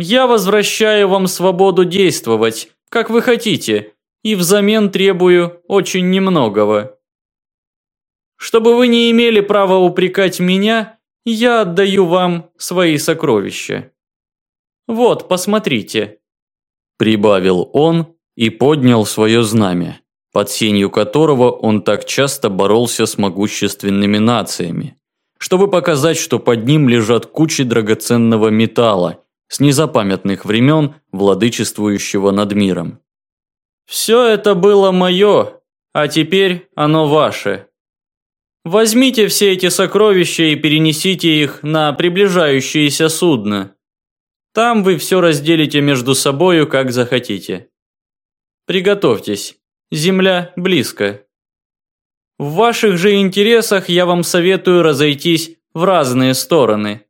Я возвращаю вам свободу действовать, как вы хотите, и взамен требую очень немногого. Чтобы вы не имели права упрекать меня, я отдаю вам свои сокровища. Вот, посмотрите. Прибавил он и поднял свое знамя, под сенью которого он так часто боролся с могущественными нациями, чтобы показать, что под ним лежат кучи драгоценного металла с незапамятных времен владычествующего над миром. Все это было мое, а теперь оно ваше. Возьмите все эти сокровища и перенесите их на приближающееся судно. Там вы все разделите между собою, как захотите. Приготовьтесь, земля близко. В ваших же интересах я вам советую разойтись в разные стороны.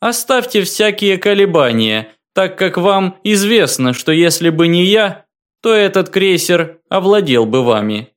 Оставьте всякие колебания, так как вам известно, что если бы не я, то этот крейсер овладел бы вами.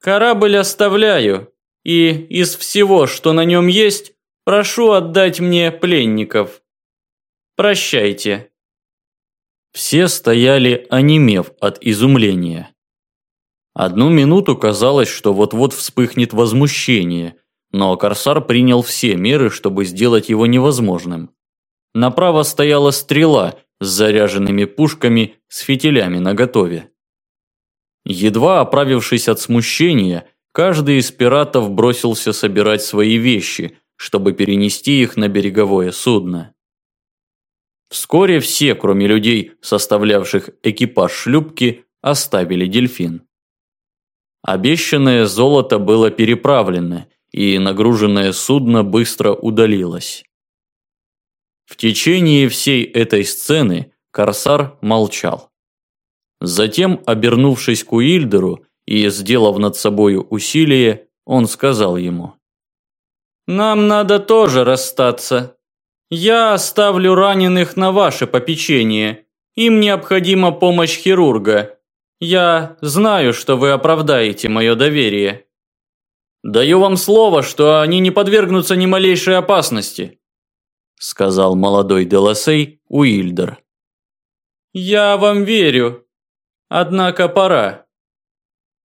Корабль оставляю, и из всего, что на нем есть, прошу отдать мне пленников. Прощайте. Все стояли, онемев от изумления. Одну минуту казалось, что вот-вот вспыхнет возмущение, но Корсар принял все меры, чтобы сделать его невозможным. Направо стояла стрела с заряженными пушками с фитилями наготове. Едва оправившись от смущения, каждый из пиратов бросился собирать свои вещи, чтобы перенести их на береговое судно. Вскоре все, кроме людей, составлявших экипаж шлюпки, оставили дельфин. Обещанное золото было переправлено, и нагруженное судно быстро удалилось. В течение всей этой сцены Корсар молчал. Затем, обернувшись к Уильдеру и сделав над собою усилие, он сказал ему. «Нам надо тоже расстаться. Я оставлю раненых на ваше попечение. Им необходима помощь хирурга. Я знаю, что вы оправдаете мое доверие. Даю вам слово, что они не подвергнутся ни малейшей опасности», сказал молодой Делосей Уильдер. «Я вам верю», Однако пора.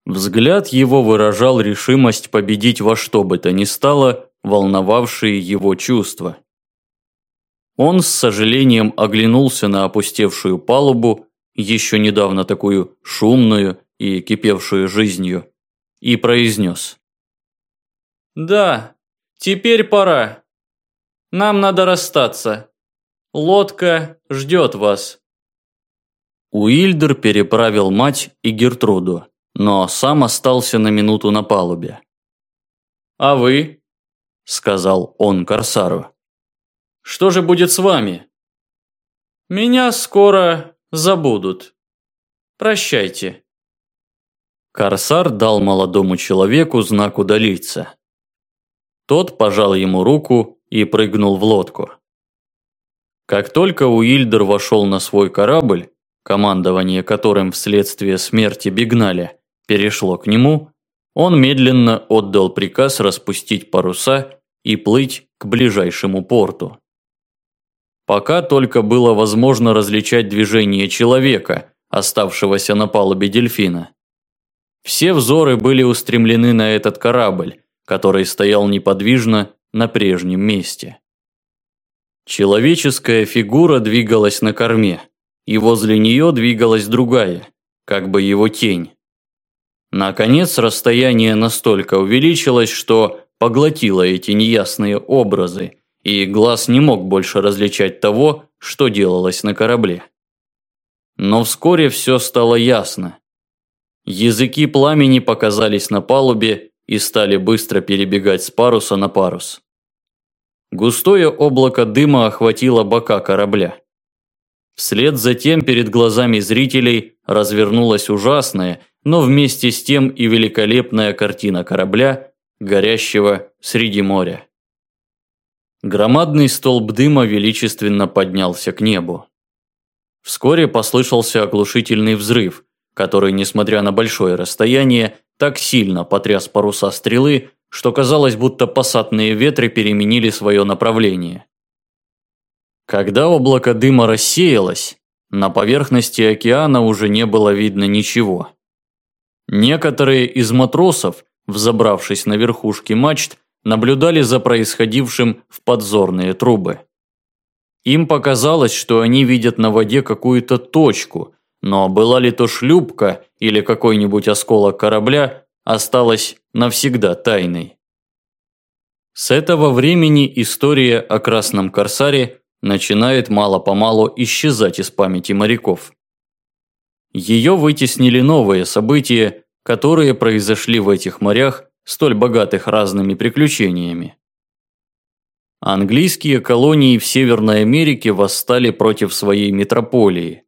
Взгляд его выражал решимость победить во что бы то ни стало волновавшие его чувства. Он с сожалением оглянулся на опустевшую палубу, еще недавно такую шумную и кипевшую жизнью, и произнес. «Да, теперь пора. Нам надо расстаться. Лодка ждет вас». Уильдер переправил мать и Гертруду, но сам остался на минуту на палубе. «А вы?» – сказал он Корсару. «Что же будет с вами?» «Меня скоро забудут. Прощайте». Корсар дал молодому человеку знак удалиться. Тот пожал ему руку и прыгнул в лодку. Как только Уильдер вошел на свой корабль, командование которым вследствие смерти Бигналя перешло к нему, он медленно отдал приказ распустить паруса и плыть к ближайшему порту. Пока только было возможно различать движение человека, оставшегося на палубе дельфина. Все взоры были устремлены на этот корабль, который стоял неподвижно на прежнем месте. Человеческая фигура двигалась на корме и возле нее двигалась другая, как бы его тень. Наконец расстояние настолько увеличилось, что поглотило эти неясные образы, и глаз не мог больше различать того, что делалось на корабле. Но вскоре все стало ясно. Языки пламени показались на палубе и стали быстро перебегать с паруса на парус. Густое облако дыма охватило бока корабля. Вслед за тем перед глазами зрителей развернулась ужасная, но вместе с тем и великолепная картина корабля, горящего среди моря. Громадный столб дыма величественно поднялся к небу. Вскоре послышался оглушительный взрыв, который, несмотря на большое расстояние, так сильно потряс паруса стрелы, что казалось, будто пассатные ветры переменили свое направление. Когда облако дыма рассеялось, на поверхности океана уже не было видно ничего. Некоторые из матросов, взобравшись на верхушки мачт, наблюдали за происходившим в подзорные трубы. Им показалось, что они видят на воде какую-то точку, но была ли то шлюпка или какой-нибудь осколок корабля, осталось навсегда тайной. С этого времени история о Красном Корсаре начинает мало-помалу исчезать из памяти моряков. Ее вытеснили новые события, которые произошли в этих морях, столь богатых разными приключениями. Английские колонии в Северной Америке восстали против своей метрополии.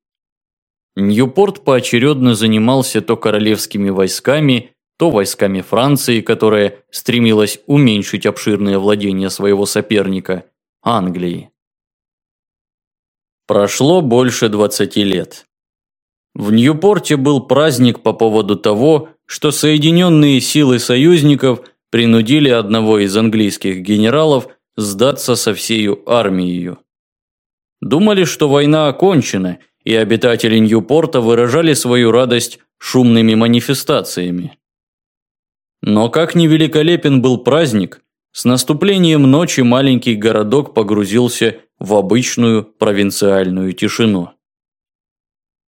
Ньюпорт поочередно занимался то королевскими войсками, то войсками Франции, которая стремилась уменьшить обширные владения своего соперника – Англии. Прошло больше 20 лет. В Ньюпорте был праздник по поводу того, что Соединенные силы союзников принудили одного из английских генералов сдаться со всею армией. Думали, что война окончена, и обитатели Ньюпорта выражали свою радость шумными манифестациями. Но как невеликолепен был праздник, с наступлением ночи маленький городок погрузился в обычную провинциальную тишину.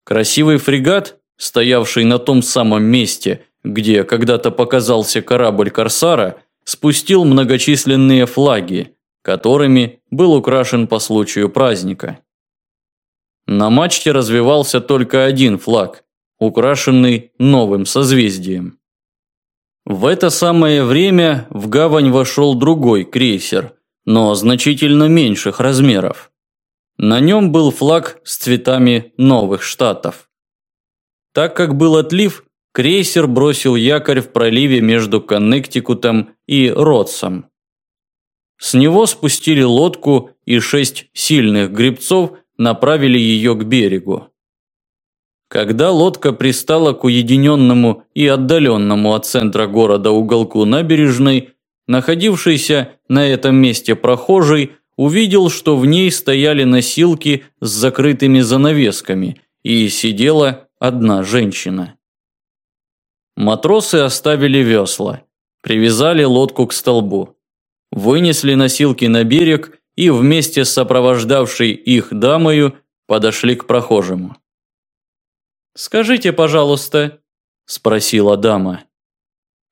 Красивый фрегат, стоявший на том самом месте, где когда-то показался корабль Корсара, спустил многочисленные флаги, которыми был украшен по случаю праздника. На мачте развивался только один флаг, украшенный новым созвездием. В это самое время в гавань вошел другой крейсер, но значительно меньших размеров. На нем был флаг с цветами новых штатов. Так как был отлив, крейсер бросил якорь в проливе между Коннектикутом и Ротсом. С него спустили лодку, и шесть сильных гребцов направили ее к берегу. Когда лодка пристала к уединенному и отдаленному от центра города уголку набережной, находившийся на этом месте прохожий увидел, что в ней стояли носилки с закрытыми занавесками и сидела одна женщина. Матросы оставили весла, привязали лодку к столбу, вынесли носилки на берег и вместе с сопровождавшей их дамою подошли к прохожему. «Скажите, пожалуйста», – спросила дама.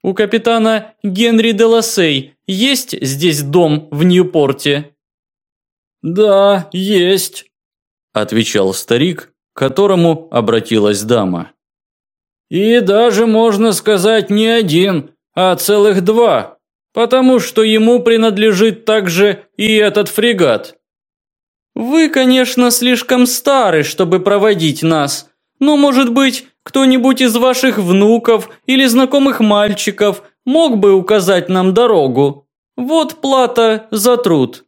«У капитана Генри де Лассей есть здесь дом в Ньюпорте?» «Да, есть», – отвечал старик, к которому обратилась дама. «И даже, можно сказать, не один, а целых два, потому что ему принадлежит также и этот фрегат». «Вы, конечно, слишком стары, чтобы проводить нас», но, может быть, кто-нибудь из ваших внуков или знакомых мальчиков мог бы указать нам дорогу. Вот плата за труд».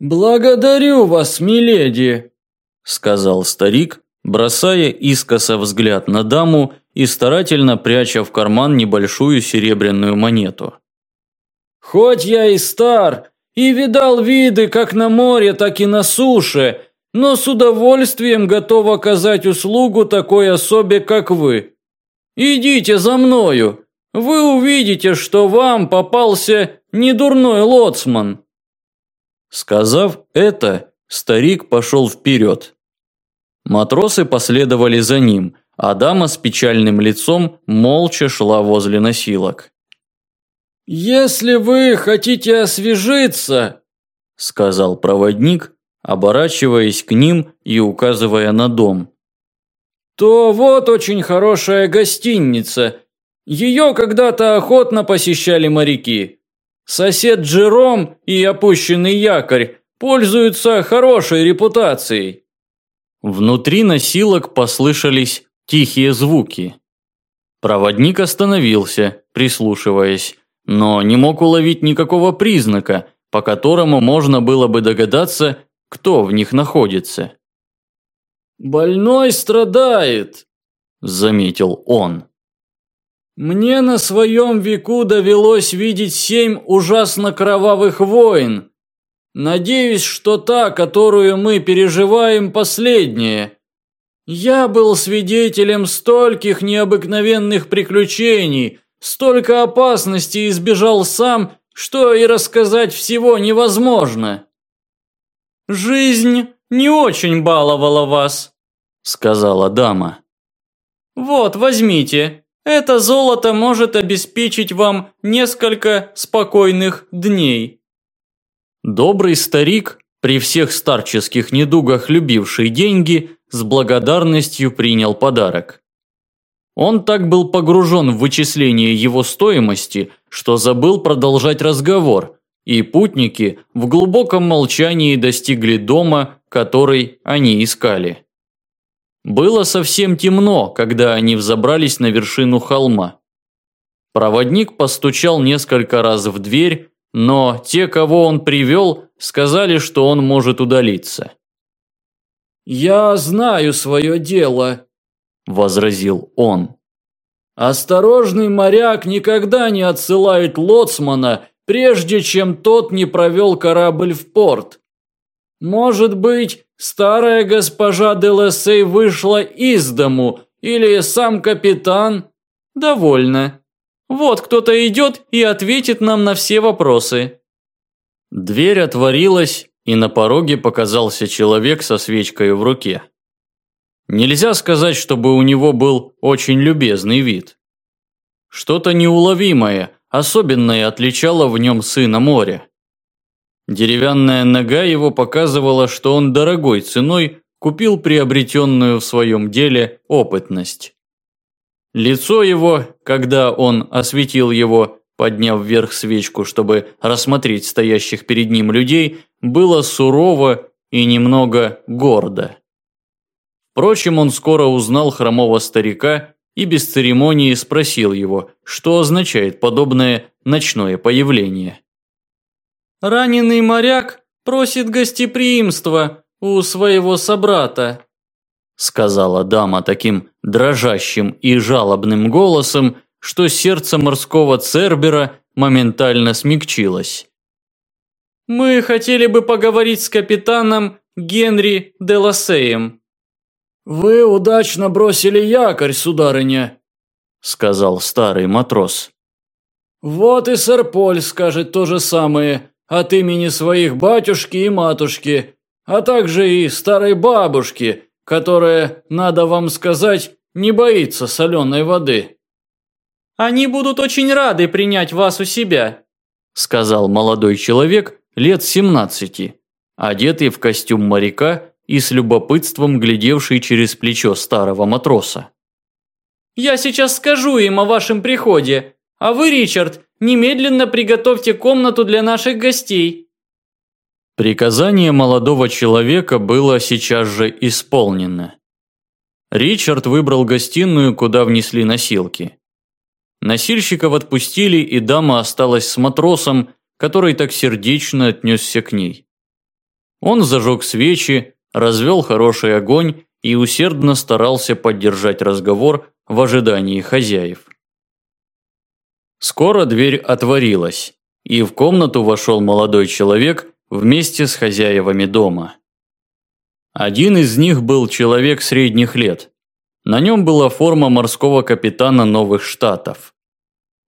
«Благодарю вас, миледи», – сказал старик, бросая искоса взгляд на даму и старательно пряча в карман небольшую серебряную монету. «Хоть я и стар, и видал виды как на море, так и на суше, но с удовольствием готов оказать услугу такой особе, как вы. Идите за мною, вы увидите, что вам попался недурной лоцман». Сказав это, старик пошел вперед. Матросы последовали за ним, а дама с печальным лицом молча шла возле носилок. «Если вы хотите освежиться», – сказал проводник, оборачиваясь к ним и указывая на дом. «То вот очень хорошая гостиница. Ее когда-то охотно посещали моряки. Сосед Джером и опущенный якорь пользуются хорошей репутацией». Внутри носилок послышались тихие звуки. Проводник остановился, прислушиваясь, но не мог уловить никакого признака, по которому можно было бы догадаться, кто в них находится. «Больной страдает», – заметил он. «Мне на своем веку довелось видеть семь ужасно кровавых войн, Надеюсь, что та, которую мы переживаем, последняя. Я был свидетелем стольких необыкновенных приключений, столько опасностей избежал сам, что и рассказать всего невозможно. Жизнь не очень баловала вас, сказала дама. Вот, возьмите. Это золото может обеспечить вам несколько спокойных дней. Добрый старик, при всех старческих недугах любивший деньги, с благодарностью принял подарок. Он так был погружен в вычисление его стоимости, что забыл продолжать разговор, и путники в глубоком молчании достигли дома, который они искали. Было совсем темно, когда они взобрались на вершину холма. Проводник постучал несколько раз в дверь, но те, кого он привел, сказали, что он может удалиться. «Я знаю свое дело», – возразил он. «Осторожный моряк никогда не отсылает лоцмана, прежде чем тот не провел корабль в порт. Может быть, старая госпожа де Лессей вышла из дому, или сам капитан? Довольно. Вот кто-то идет и ответит нам на все вопросы. Дверь отворилась, и на пороге показался человек со свечкой в руке. Нельзя сказать, чтобы у него был очень любезный вид. Что-то неуловимое, особенное отличало в нем сына моря. Деревянная нога его показывала, что он дорогой ценой купил приобретенную в своем деле опытность. Лицо его, когда он осветил его, подняв вверх свечку, чтобы рассмотреть стоящих перед ним людей, было сурово и немного гордо. Впрочем, он скоро узнал хромого старика и без церемонии спросил его, что означает подобное ночное появление. «Раненый моряк просит гостеприимства у своего собрата», сказала дама таким дрожащим и жалобным голосом, что сердце морского цербера моментально смягчилось. «Мы хотели бы поговорить с капитаном Генри де Лассеем». «Вы удачно бросили якорь, сударыня», – сказал старый матрос. «Вот и сэр Поль скажет то же самое от имени своих батюшки и матушки, а также и старой бабушки, которая, надо вам сказать, не боится соленой воды». «Они будут очень рады принять вас у себя», – сказал молодой человек лет семнадцати, одетый в костюм моряка и с любопытством глядевший через плечо старого матроса. «Я сейчас скажу им о вашем приходе, а вы, Ричард, немедленно приготовьте комнату для наших гостей». Приказание молодого человека было сейчас же исполнено. Ричард выбрал гостиную, куда внесли носилки. Носильщиков отпустили, и дама осталась с матросом, который так сердечно отнесся к ней. Он зажег свечи, развел хороший огонь и усердно старался поддержать разговор в ожидании хозяев. Скоро дверь отворилась, и в комнату вошел молодой человек вместе с хозяевами дома. Один из них был человек средних лет. На нем была форма морского капитана Новых Штатов.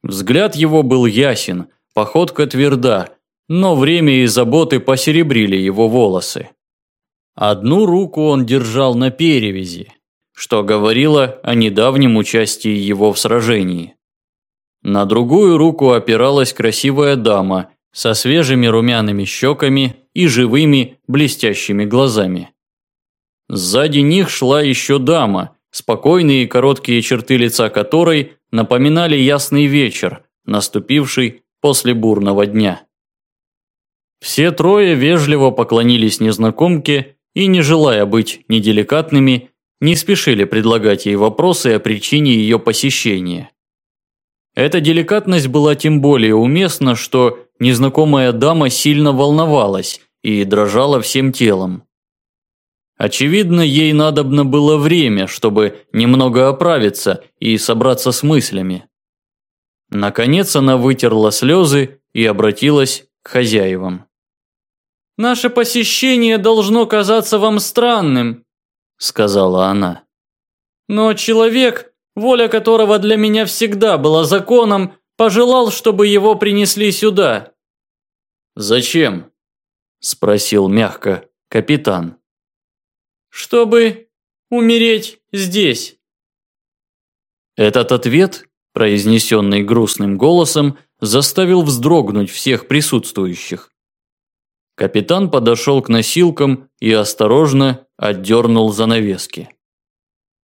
Взгляд его был ясен, походка тверда, но время и заботы посеребрили его волосы. Одну руку он держал на перевязи, что говорило о недавнем участии его в сражении. На другую руку опиралась красивая дама со свежими румяными щеками и живыми блестящими глазами. Сзади них шла еще дама, спокойные и короткие черты лица которой напоминали ясный вечер, наступивший после бурного дня. Все трое вежливо поклонились незнакомке и, не желая быть неделикатными, не спешили предлагать ей вопросы о причине ее посещения. Эта деликатность была тем более уместна, что незнакомая дама сильно волновалась и дрожала всем телом. Очевидно, ей надобно было время, чтобы немного оправиться и собраться с мыслями. Наконец она вытерла слезы и обратилась к хозяевам. Наше посещение должно казаться вам странным, сказала она. Но человек, воля которого для меня всегда была законом, пожелал, чтобы его принесли сюда. Зачем? спросил мягко капитан. Чтобы умереть здесь. Этот ответ, произнесенный грустным голосом, заставил вздрогнуть всех присутствующих. Капитан подошел к носилкам и осторожно отдернул занавески.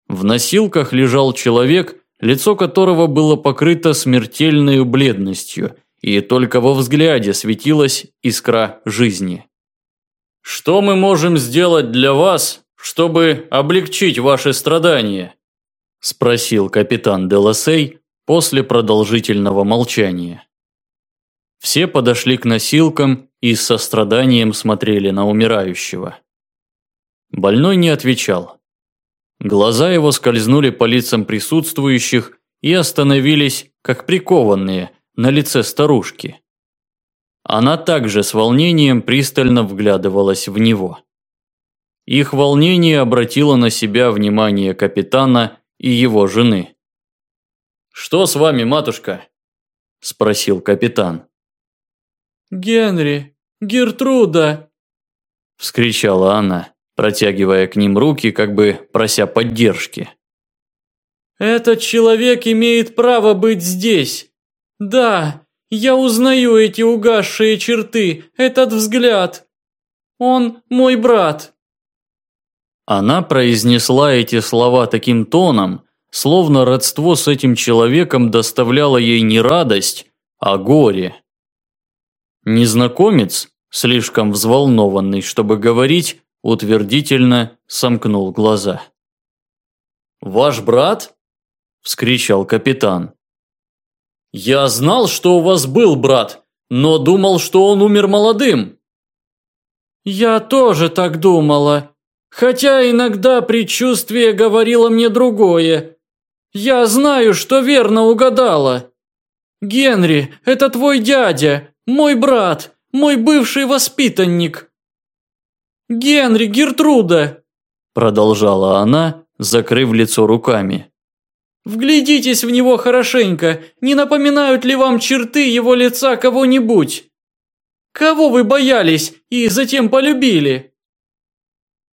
В носилках лежал человек, лицо которого было покрыто смертельной бледностью, и только во взгляде светилась искра жизни. «Что мы можем сделать для вас, чтобы облегчить ваши страдания?» – спросил капитан Делосей после продолжительного молчания. Все подошли к носилкам и с состраданием смотрели на умирающего. Больной не отвечал. Глаза его скользнули по лицам присутствующих и остановились, как прикованные, на лице старушки. Она также с волнением пристально вглядывалась в него. Их волнение обратило на себя внимание капитана и его жены. «Что с вами, матушка?» – спросил капитан. «Генри! Гертруда!» – вскричала она, протягивая к ним руки, как бы прося поддержки. «Этот человек имеет право быть здесь. Да, я узнаю эти угасшие черты, этот взгляд. Он мой брат». Она произнесла эти слова таким тоном, словно родство с этим человеком доставляло ей не радость, а горе. Незнакомец, слишком взволнованный, чтобы говорить, утвердительно сомкнул глаза. «Ваш брат?» – вскричал капитан. «Я знал, что у вас был брат, но думал, что он умер молодым». «Я тоже так думала, хотя иногда предчувствие говорило мне другое. Я знаю, что верно угадала. Генри, это твой дядя, мой брат, мой бывший воспитанник. Генри, Гертруда, продолжала она, закрыв лицо руками. Вглядитесь в него хорошенько, не напоминают ли вам черты его лица кого-нибудь? Кого вы боялись и затем полюбили?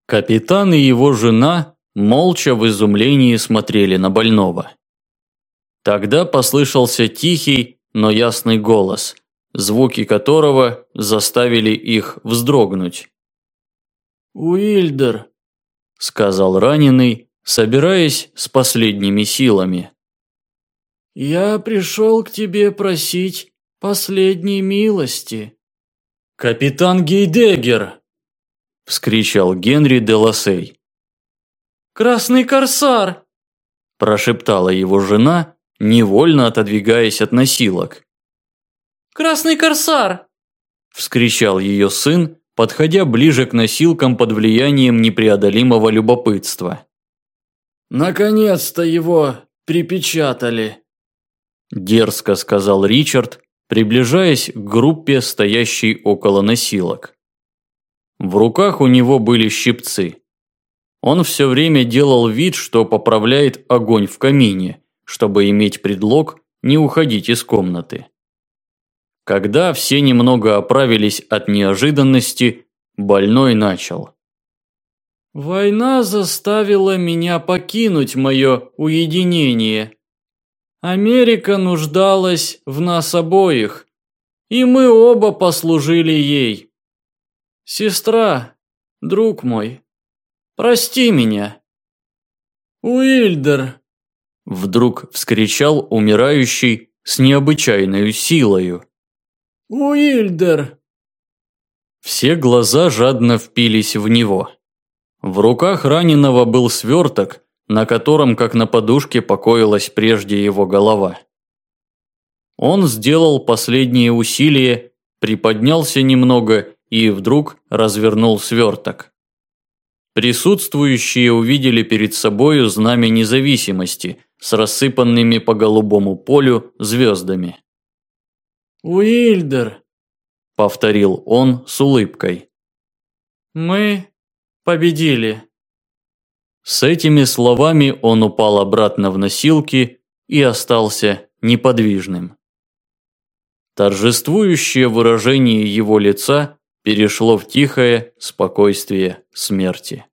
Капитан и его жена молча в изумлении смотрели на больного. Тогда послышался тихий, но ясный голос – звуки которого заставили их вздрогнуть. «Уильдер», – сказал раненый, собираясь с последними силами. «Я пришел к тебе просить последней милости». «Капитан Гейдегер!» – вскричал Генри де Лассей. «Красный корсар!» – прошептала его жена, невольно отодвигаясь от носилок. Красный корсар!» – вскричал ее сын, подходя ближе к носилкам под влиянием непреодолимого любопытства. «Наконец-то его припечатали!» – дерзко сказал Ричард, приближаясь к группе, стоящей около носилок. В руках у него были щипцы. Он все время делал вид, что поправляет огонь в камине, чтобы иметь предлог не уходить из комнаты. Когда все немного оправились от неожиданности, больной начал. «Война заставила меня покинуть мое уединение. Америка нуждалась в нас обоих, и мы оба послужили ей. Сестра, друг мой, прости меня». «Уильдер!» Вдруг вскричал умирающий с необычайной силою. «Уильдер!» Все глаза жадно впились в него. В руках раненого был сверток, на котором, как на подушке, покоилась прежде его голова. Он сделал последние усилия, приподнялся немного и вдруг развернул сверток. Присутствующие увидели перед собою знамя независимости с рассыпанными по голубому полю звездами. «Уильдер», – повторил он с улыбкой. Мы победили. С этими словами он упал обратно в носилки и остался неподвижным. Торжествующее выражение его лица перешло в тихое спокойствие смерти.